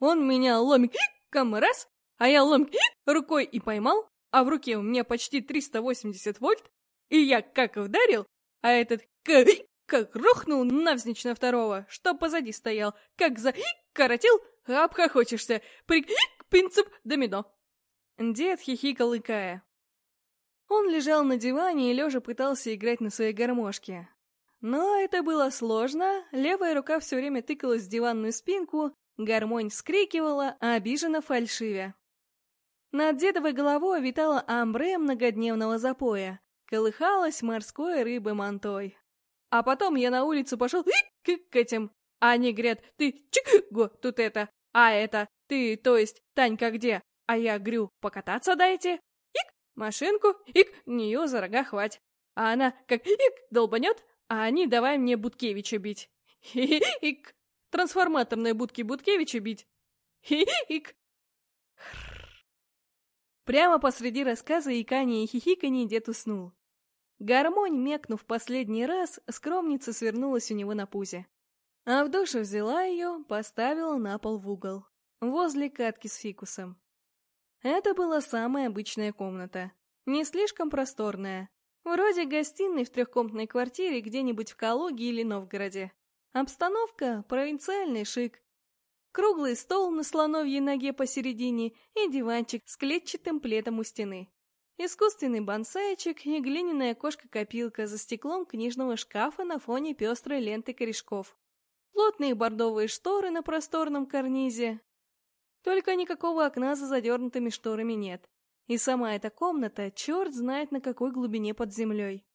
Он меня ломиком раз, а я ломик рукой и поймал, а в руке у меня почти 380 вольт, и я как вдарил, а этот как рухнул навзничь на второго, что позади стоял, как за коротил, обхохочешься, при принцип домино. Дед хихикал икая. Он лежал на диване и лежа пытался играть на своей гармошке. Но это было сложно, левая рука все время тыкалась в диванную спинку, гармонь вскрикивала, а обиженно фальшивя. Над дедовой головой витала амбре многодневного запоя, колыхалась морской рыбы мантой. А потом я на улицу пошел к этим, они говорят, ты чик го тут это, а это, ты, то есть, Танька где? А я говорю, покататься дайте. Ик, машинку, ик, нее за рога хвать. А она как ик долбанет, а они давай мне Буткевича бить. Хи-хи-ик. Трансформаторные будки Буткевича бить. Хи-хи-ик. Прямо посреди рассказа икания и хихиканье дед уснул. Гармонь, мекнув последний раз, скромница свернулась у него на пузе. А в душе взяла ее, поставила на пол в угол, возле катки с фикусом. Это была самая обычная комната, не слишком просторная, Вроде гостиной в трехкомнатной квартире где-нибудь в Калуге или Новгороде. Обстановка — провинциальный шик. Круглый стол на слоновьей ноге посередине и диванчик с клетчатым пледом у стены. Искусственный бонсайчик и глиняная кошка-копилка за стеклом книжного шкафа на фоне пестрой ленты корешков. Плотные бордовые шторы на просторном карнизе. Только никакого окна за задернутыми шторами нет. И сама эта комната, черт знает на какой глубине под землей.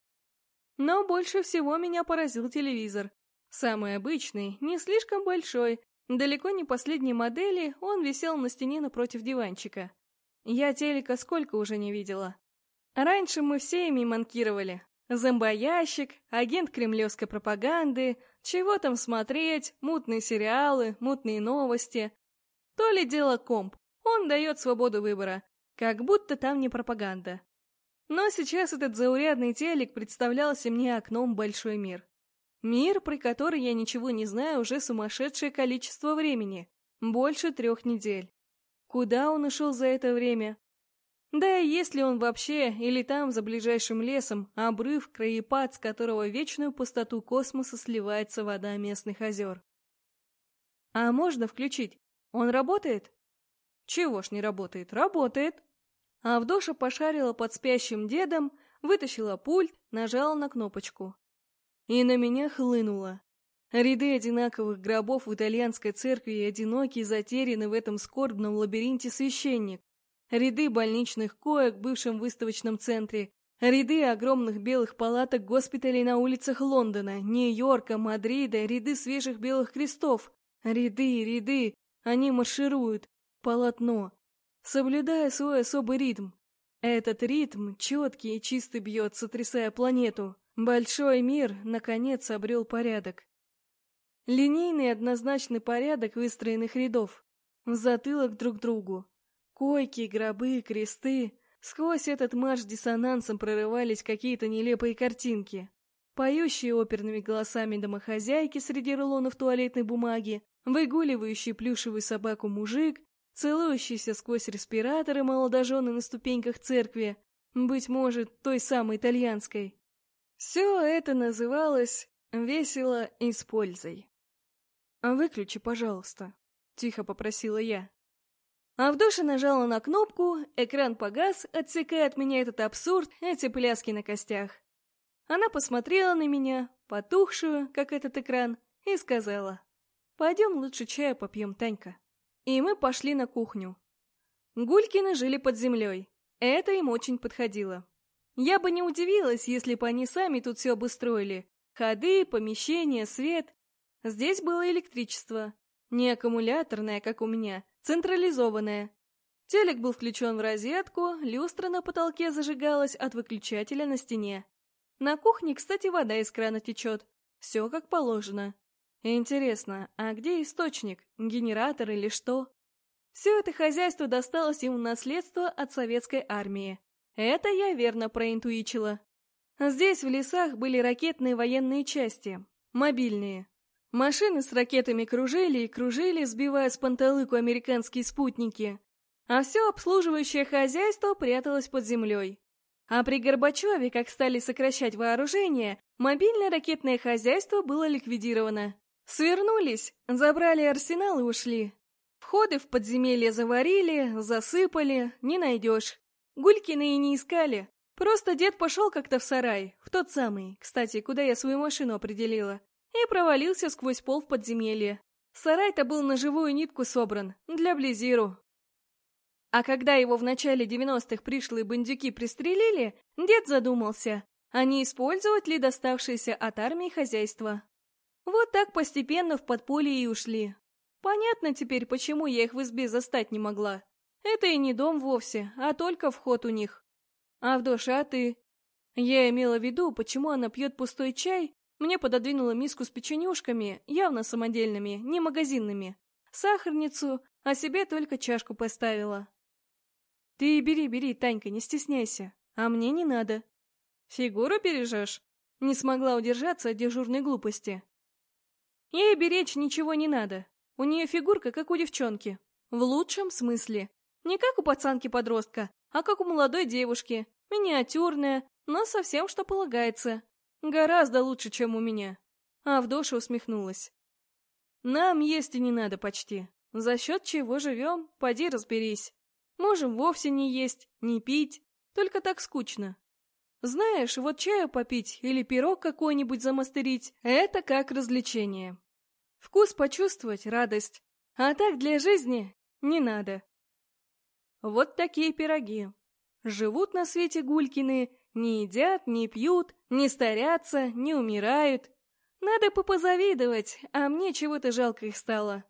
Но больше всего меня поразил телевизор. Самый обычный, не слишком большой, далеко не последней модели, он висел на стене напротив диванчика. Я телека сколько уже не видела. Раньше мы все ими манкировали. Зомбоящик, агент кремлевской пропаганды, чего там смотреть, мутные сериалы, мутные новости. То ли дело комп, он дает свободу выбора. Как будто там не пропаганда. Но сейчас этот заурядный телек представлялся мне окном большой мир. Мир, при который я ничего не знаю уже сумасшедшее количество времени. Больше трех недель. Куда он ушел за это время? Да и есть ли он вообще, или там, за ближайшим лесом, обрыв, краепад, с которого вечную пустоту космоса сливается вода местных озер? А можно включить? Он работает? Чего ж не работает? Работает. Авдоша пошарила под спящим дедом, вытащила пульт, нажала на кнопочку. И на меня хлынуло. Ряды одинаковых гробов в итальянской церкви и одинокий, затерянный в этом скорбном лабиринте священник. Ряды больничных коек в бывшем выставочном центре. Ряды огромных белых палаток госпиталей на улицах Лондона, Нью-Йорка, Мадрида, ряды свежих белых крестов. Ряды, ряды. Они маршируют. Полотно соблюдая свой особый ритм. Этот ритм четкий и чисто бьет, сотрясая планету. Большой мир, наконец, обрел порядок. Линейный однозначный порядок выстроенных рядов. Затылок друг другу. Койки, гробы, кресты. Сквозь этот марш диссонансом прорывались какие-то нелепые картинки. Поющие оперными голосами домохозяйки среди рулонов туалетной бумаги, выгуливающий плюшевую собаку мужик, целующийся сквозь респираторы молодожены на ступеньках церкви, быть может, той самой итальянской. Все это называлось «весело и с пользой». «Выключи, пожалуйста», — тихо попросила я. А в душе нажала на кнопку, экран погас, отсекая от меня этот абсурд, эти пляски на костях. Она посмотрела на меня, потухшую, как этот экран, и сказала, «Пойдем лучше чая попьем, Танька» и мы пошли на кухню. Гулькины жили под землей. Это им очень подходило. Я бы не удивилась, если бы они сами тут все обустроили. Ходы, помещения, свет. Здесь было электричество. Не аккумуляторное, как у меня, централизованное. Телек был включен в розетку, люстра на потолке зажигалась от выключателя на стене. На кухне, кстати, вода из крана течет. Все как положено. Интересно, а где источник? Генератор или что? Все это хозяйство досталось ему наследство от советской армии. Это я верно проинтуичила. Здесь в лесах были ракетные военные части, мобильные. Машины с ракетами кружили и кружили, сбивая с панталыку американские спутники. А все обслуживающее хозяйство пряталось под землей. А при Горбачеве, как стали сокращать вооружение, мобильное ракетное хозяйство было ликвидировано. Свернулись, забрали арсенал и ушли. Входы в подземелье заварили, засыпали, не найдешь. Гулькины и не искали. Просто дед пошел как-то в сарай, в тот самый, кстати, куда я свою машину определила, и провалился сквозь пол в подземелье. Сарай-то был на живую нитку собран, для Близиру. А когда его в начале 90-х пришлые бандюки пристрелили, дед задумался, а не использовать ли доставшееся от армии хозяйство. Вот так постепенно в подполье и ушли. Понятно теперь, почему я их в избе застать не могла. Это и не дом вовсе, а только вход у них. А в душе а ты? Я имела в виду, почему она пьет пустой чай, мне пододвинула миску с печенюшками, явно самодельными, не магазинными, сахарницу, а себе только чашку поставила. Ты бери, бери, Танька, не стесняйся, а мне не надо. Фигуру бережешь? Не смогла удержаться от дежурной глупости. Ей беречь ничего не надо. У нее фигурка, как у девчонки. В лучшем смысле. Не как у пацанки-подростка, а как у молодой девушки. Миниатюрная, но совсем что полагается. Гораздо лучше, чем у меня. А Авдоша усмехнулась. Нам есть и не надо почти. За счет чего живем, поди разберись. Можем вовсе не есть, не пить, только так скучно. Знаешь, вот чаю попить или пирог какой-нибудь замастерить — это как развлечение. Вкус почувствовать, радость. А так для жизни не надо. Вот такие пироги. Живут на свете Гулькины, не едят, не пьют, не старятся, не умирают. Надо попозавидовать, а мне чего-то жалко их стало.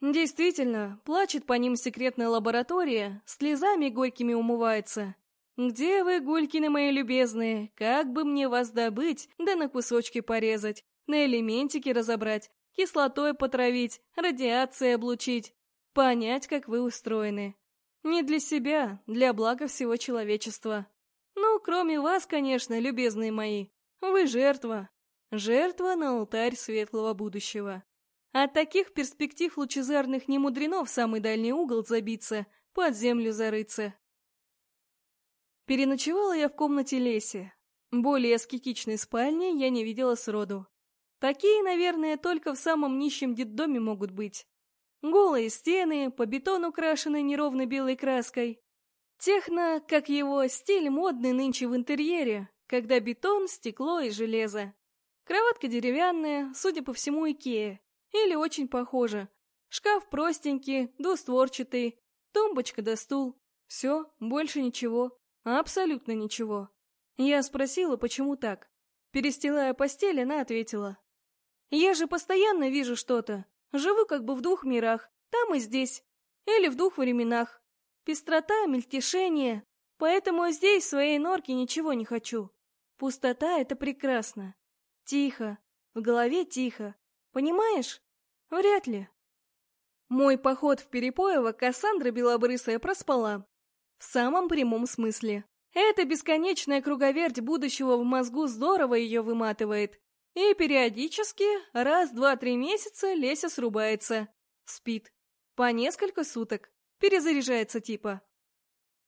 Действительно, плачет по ним секретная лаборатория, слезами горькими умывается. «Где вы, Гулькины мои любезные? Как бы мне вас добыть, да на кусочки порезать, на элементики разобрать, кислотой потравить, радиацией облучить, понять, как вы устроены. Не для себя, для блага всего человечества. Ну, кроме вас, конечно, любезные мои. Вы жертва. Жертва на алтарь светлого будущего. От таких перспектив лучезарных не мудрено в самый дальний угол забиться, под землю зарыться. Переночевала я в комнате Леси. Более аскетичной спальни я не видела сроду. Такие, наверное, только в самом нищем детдоме могут быть. Голые стены, по бетону крашены неровной белой краской. Техно, как его, стиль модный нынче в интерьере, когда бетон, стекло и железо. Кроватка деревянная, судя по всему, Икея. Или очень похожа. Шкаф простенький, двустворчатый, тумбочка да стул. Все, больше ничего. Абсолютно ничего. Я спросила, почему так. Перестилая постель, она ответила. Я же постоянно вижу что-то. Живу как бы в двух мирах, там и здесь. Или в двух временах. Пестрота, мельтешение. Поэтому здесь, в своей норке, ничего не хочу. Пустота — это прекрасно. Тихо. В голове тихо. Понимаешь? Вряд ли. Мой поход в Перепоево Кассандра Белобрысая проспала. В самом прямом смысле. Эта бесконечная круговерть будущего в мозгу здорово ее выматывает. И периодически, раз, два, три месяца, Леся срубается. Спит. По несколько суток. Перезаряжается типа.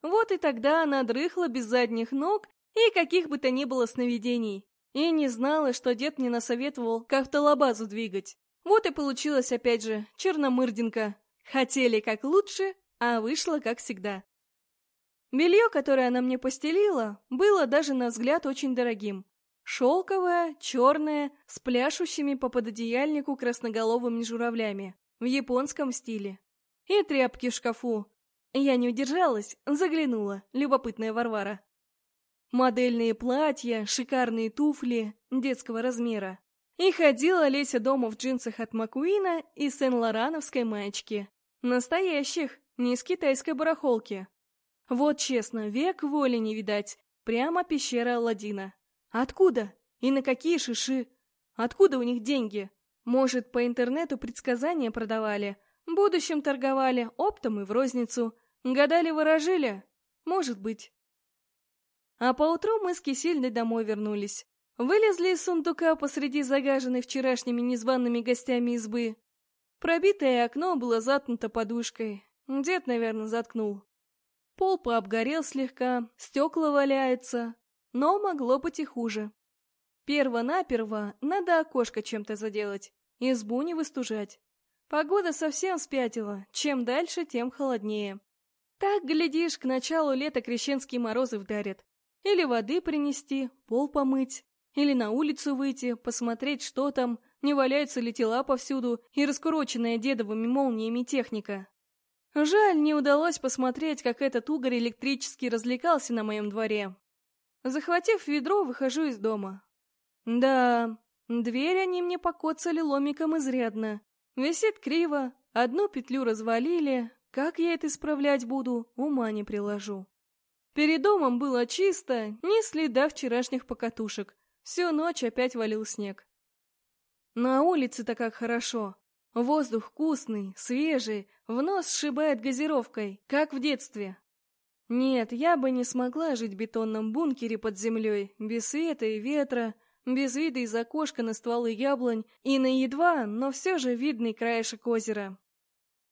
Вот и тогда она дрыхла без задних ног и каких бы то ни было сновидений. И не знала, что дед мне насоветовал к автолабазу двигать. Вот и получилось опять же, черномырдинка. Хотели как лучше, а вышло как всегда. Белье, которое она мне постелила, было даже на взгляд очень дорогим. Шелковое, черное, с пляшущими по пододеяльнику красноголовыми журавлями, в японском стиле. И тряпки в шкафу. Я не удержалась, заглянула, любопытная Варвара. Модельные платья, шикарные туфли детского размера. И ходила Леся дома в джинсах от Макуина и Сен-Лорановской маечке. Настоящих, не из китайской барахолки. Вот честно, век воли не видать. Прямо пещера Аладдина. Откуда? И на какие шиши? Откуда у них деньги? Может, по интернету предсказания продавали? Будущим торговали, оптом и в розницу. Гадали-ворожили? Может быть. А поутру мы с Кисельной домой вернулись. Вылезли из сундука посреди загаженной вчерашними незваными гостями избы. Пробитое окно было заткнуто подушкой. Дед, наверное, заткнул. Пол пообгорел слегка, стекла валяются, но могло быть и хуже. Перво-наперво надо окошко чем-то заделать, избу не выстужать. Погода совсем спятила, чем дальше, тем холоднее. Так, глядишь, к началу лета крещенские морозы вдарят. Или воды принести, пол помыть, или на улицу выйти, посмотреть, что там, не валяются ли тела повсюду и раскуроченная дедовыми молниями техника. Жаль, не удалось посмотреть, как этот угорь электрический развлекался на моем дворе. Захватив ведро, выхожу из дома. Да, дверь они мне покоцали ломиком изрядно. Висит криво, одну петлю развалили, как я это исправлять буду, ума не приложу. Перед домом было чисто, ни следа вчерашних покатушек. Всю ночь опять валил снег. На улице-то как хорошо. Воздух вкусный, свежий, в нос сшибает газировкой, как в детстве. Нет, я бы не смогла жить в бетонном бункере под землей, без света и ветра, без вида из окошка на стволы яблонь и на едва, но все же видный краешек озера.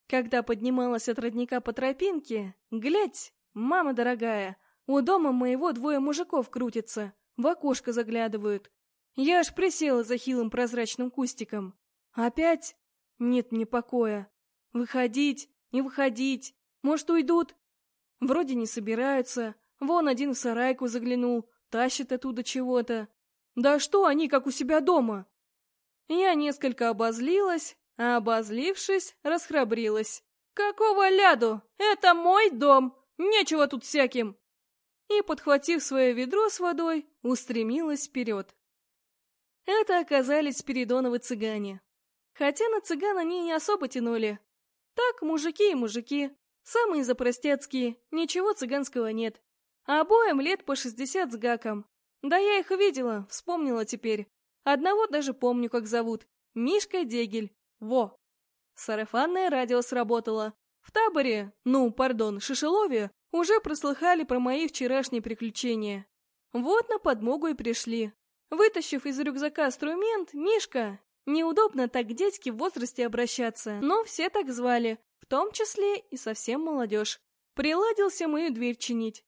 Когда поднималась от родника по тропинке, глядь, мама дорогая, у дома моего двое мужиков крутятся, в окошко заглядывают. Я аж присела за хилым прозрачным кустиком. Опять нет мне покоя. Выходить, не выходить. Может, уйдут? Вроде не собираются. Вон один в сарайку заглянул, тащит оттуда чего-то. Да что они, как у себя дома? Я несколько обозлилась, а обозлившись, расхрабрилась. «Какого ляду? Это мой дом! Нечего тут всяким!» И, подхватив свое ведро с водой, устремилась вперед. Это оказались Спиридоновы цыгане. Хотя на цыган они не особо тянули. Так, мужики и мужики. Самые запростецкие, ничего цыганского нет. А обоим лет по шестьдесят с гаком. Да я их видела, вспомнила теперь. Одного даже помню, как зовут. Мишка Дегель. Во! Сарафанное радио сработало. В таборе, ну, пардон, Шишелове, уже прослыхали про мои вчерашние приключения. Вот на подмогу и пришли. Вытащив из рюкзака инструмент, Мишка, Неудобно так к дядьке в возрасте обращаться, но все так звали, в том числе и совсем молодежь. Приладился мою дверь чинить.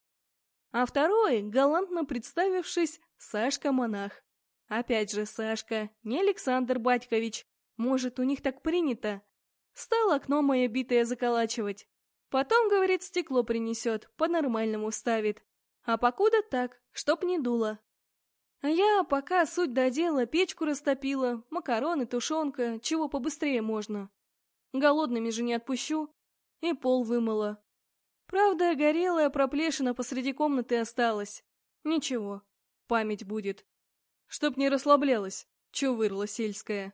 А второй, галантно представившись, Сашка-монах. Опять же Сашка, не Александр Батькович. Может, у них так принято. Стал окно мое битое заколачивать. Потом, говорит, стекло принесет, по-нормальному ставит. А покуда так, чтоб не дуло. А я, пока суть додела, печку растопила, макароны, тушенка, чего побыстрее можно. Голодными же не отпущу. И пол вымыла. Правда, горелая проплешина посреди комнаты осталась. Ничего, память будет. Чтоб не расслаблялась, чувырла сельская.